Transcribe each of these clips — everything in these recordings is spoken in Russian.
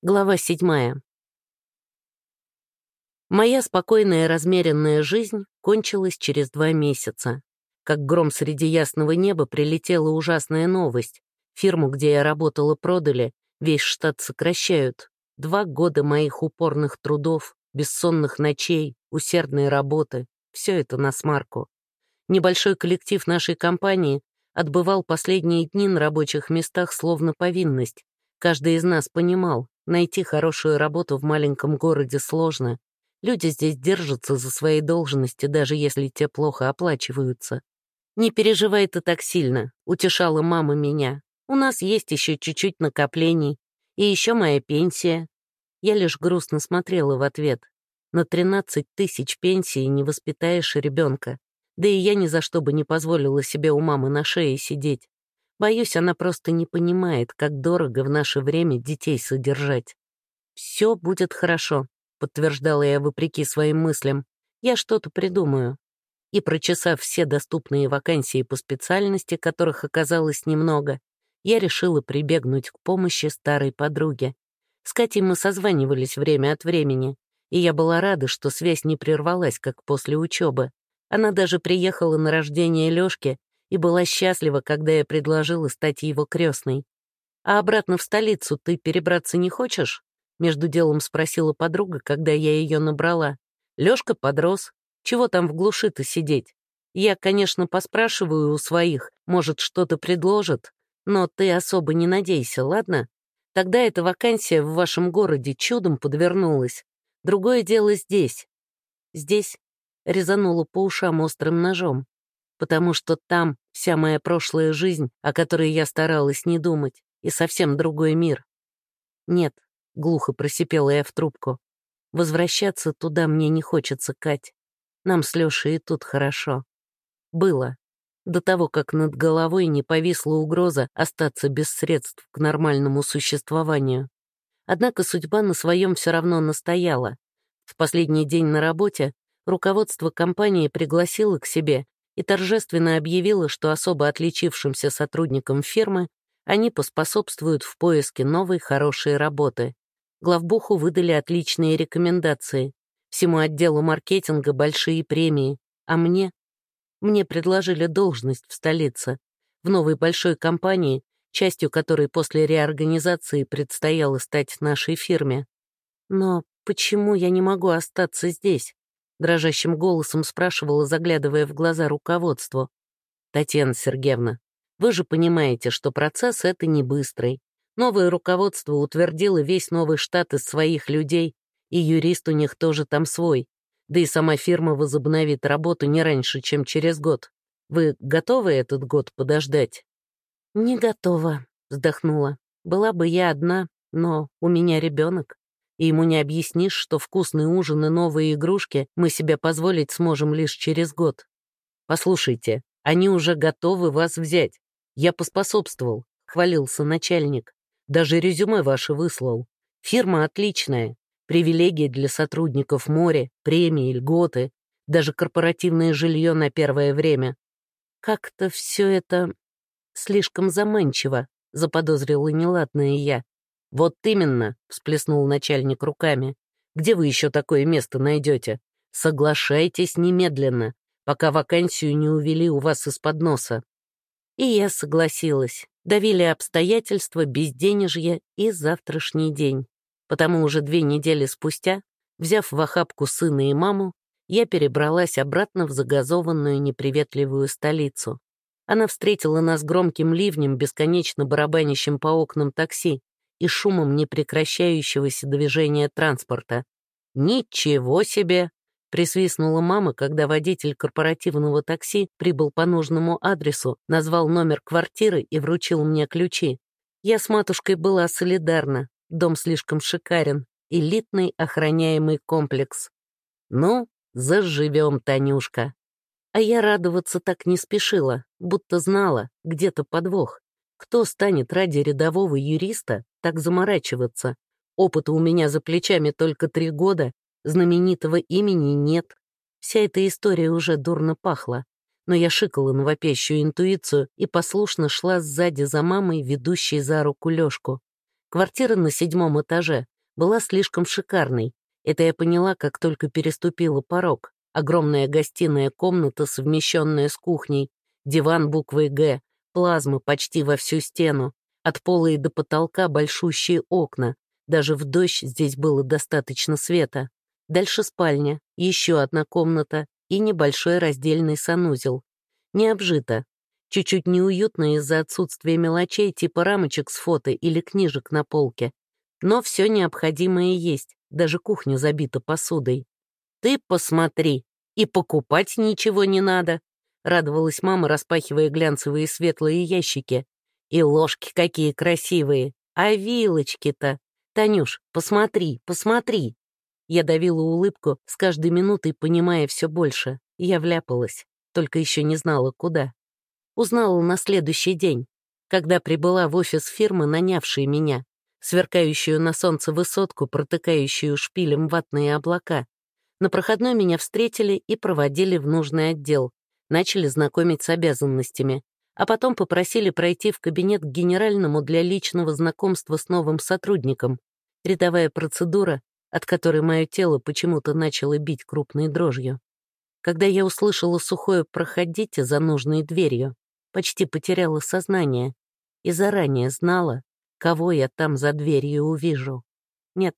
Глава седьмая. Моя спокойная размеренная жизнь кончилась через два месяца. Как гром среди ясного неба прилетела ужасная новость. Фирму, где я работала, продали, весь штат сокращают. Два года моих упорных трудов, бессонных ночей, усердной работы — все это на смарку. Небольшой коллектив нашей компании отбывал последние дни на рабочих местах словно повинность. Каждый из нас понимал, Найти хорошую работу в маленьком городе сложно. Люди здесь держатся за свои должности, даже если те плохо оплачиваются. «Не переживай ты так сильно», — утешала мама меня. «У нас есть еще чуть-чуть накоплений. И еще моя пенсия». Я лишь грустно смотрела в ответ. На 13 тысяч пенсии не воспитаешь ребенка. Да и я ни за что бы не позволила себе у мамы на шее сидеть. Боюсь, она просто не понимает, как дорого в наше время детей содержать. «Все будет хорошо», — подтверждала я вопреки своим мыслям. «Я что-то придумаю». И, прочесав все доступные вакансии по специальности, которых оказалось немного, я решила прибегнуть к помощи старой подруги. С Катей мы созванивались время от времени, и я была рада, что связь не прервалась, как после учебы. Она даже приехала на рождение Лёшки и была счастлива, когда я предложила стать его крестной. «А обратно в столицу ты перебраться не хочешь?» Между делом спросила подруга, когда я ее набрала. Лёшка подрос. Чего там в глуши-то сидеть? Я, конечно, поспрашиваю у своих, может, что-то предложат, но ты особо не надейся, ладно? Тогда эта вакансия в вашем городе чудом подвернулась. Другое дело здесь. Здесь резанула по ушам острым ножом потому что там вся моя прошлая жизнь, о которой я старалась не думать, и совсем другой мир. Нет, глухо просипела я в трубку. Возвращаться туда мне не хочется, Кать. Нам с Лешей и тут хорошо. Было. До того, как над головой не повисла угроза остаться без средств к нормальному существованию. Однако судьба на своем все равно настояла. В последний день на работе руководство компании пригласило к себе и торжественно объявила, что особо отличившимся сотрудникам фирмы они поспособствуют в поиске новой хорошей работы. Главбуху выдали отличные рекомендации. Всему отделу маркетинга большие премии. А мне? Мне предложили должность в столице, в новой большой компании, частью которой после реорганизации предстояло стать нашей фирме. Но почему я не могу остаться здесь? Дрожащим голосом спрашивала, заглядывая в глаза руководству. «Татьяна Сергеевна, вы же понимаете, что процесс это не быстрый. Новое руководство утвердило весь новый штат из своих людей, и юрист у них тоже там свой. Да и сама фирма возобновит работу не раньше, чем через год. Вы готовы этот год подождать?» «Не готова», — вздохнула. «Была бы я одна, но у меня ребенок и ему не объяснишь, что вкусный ужин и новые игрушки мы себе позволить сможем лишь через год. Послушайте, они уже готовы вас взять. Я поспособствовал, — хвалился начальник. Даже резюме ваше выслал. Фирма отличная. Привилегии для сотрудников море, премии, льготы, даже корпоративное жилье на первое время. Как-то все это слишком заманчиво, заподозрила неладное я. «Вот именно», — всплеснул начальник руками. «Где вы еще такое место найдете? Соглашайтесь немедленно, пока вакансию не увели у вас из-под носа». И я согласилась. Давили обстоятельства, безденежье и завтрашний день. Потому уже две недели спустя, взяв в охапку сына и маму, я перебралась обратно в загазованную неприветливую столицу. Она встретила нас громким ливнем, бесконечно барабанящим по окнам такси, и шумом непрекращающегося движения транспорта. «Ничего себе!» — присвистнула мама, когда водитель корпоративного такси прибыл по нужному адресу, назвал номер квартиры и вручил мне ключи. Я с матушкой была солидарна, дом слишком шикарен, элитный охраняемый комплекс. «Ну, заживем, Танюшка!» А я радоваться так не спешила, будто знала, где-то подвох. Кто станет ради рядового юриста так заморачиваться? Опыта у меня за плечами только три года, знаменитого имени нет. Вся эта история уже дурно пахла. Но я шикала на вопящую интуицию и послушно шла сзади за мамой, ведущей за руку Лёшку. Квартира на седьмом этаже была слишком шикарной. Это я поняла, как только переступила порог. Огромная гостиная комната, совмещенная с кухней, диван буквой «Г», плазмы почти во всю стену, от пола и до потолка большущие окна. Даже в дождь здесь было достаточно света. Дальше спальня, еще одна комната и небольшой раздельный санузел. Не обжито. Чуть-чуть неуютно из-за отсутствия мелочей типа рамочек с фото или книжек на полке. Но все необходимое есть, даже кухня забита посудой. «Ты посмотри, и покупать ничего не надо», — радовалась мама, распахивая глянцевые светлые ящики. «И ложки какие красивые, а вилочки-то! Танюш, посмотри, посмотри!» Я давила улыбку, с каждой минутой понимая все больше. Я вляпалась, только еще не знала, куда. Узнала на следующий день, когда прибыла в офис фирмы, нанявшей меня, сверкающую на солнце высотку, протыкающую шпилем ватные облака. На проходной меня встретили и проводили в нужный отдел, начали знакомить с обязанностями, а потом попросили пройти в кабинет к генеральному для личного знакомства с новым сотрудником. Рядовая процедура, от которой мое тело почему-то начало бить крупной дрожью. Когда я услышала сухое «проходите» за нужной дверью, почти потеряла сознание и заранее знала, кого я там за дверью увижу. Нет,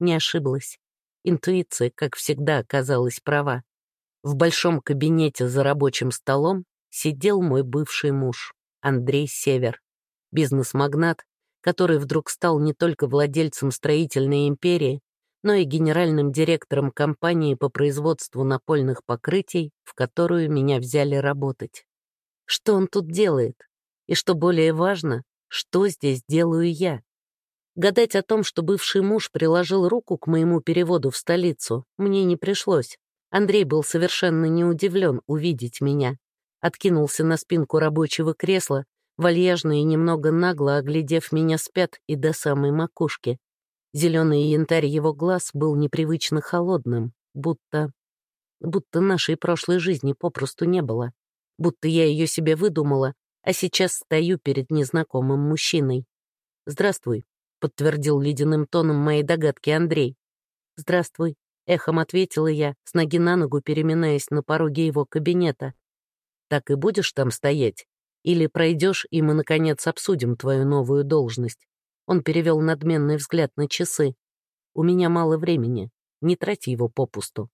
не ошиблась. Интуиция, как всегда, оказалась права. В большом кабинете за рабочим столом сидел мой бывший муж, Андрей Север, бизнес-магнат, который вдруг стал не только владельцем строительной империи, но и генеральным директором компании по производству напольных покрытий, в которую меня взяли работать. Что он тут делает? И что более важно, что здесь делаю я? Гадать о том, что бывший муж приложил руку к моему переводу в столицу, мне не пришлось. Андрей был совершенно не удивлен увидеть меня. Откинулся на спинку рабочего кресла, вальяжно и немного нагло оглядев меня с пят и до самой макушки. Зеленый янтарь его глаз был непривычно холодным, будто... будто нашей прошлой жизни попросту не было. Будто я ее себе выдумала, а сейчас стою перед незнакомым мужчиной. «Здравствуй», — подтвердил ледяным тоном мои догадки Андрей. «Здравствуй», — эхом ответила я, с ноги на ногу переминаясь на пороге его кабинета. «Так и будешь там стоять? Или пройдешь, и мы, наконец, обсудим твою новую должность?» Он перевел надменный взгляд на часы. «У меня мало времени. Не трать его попусту».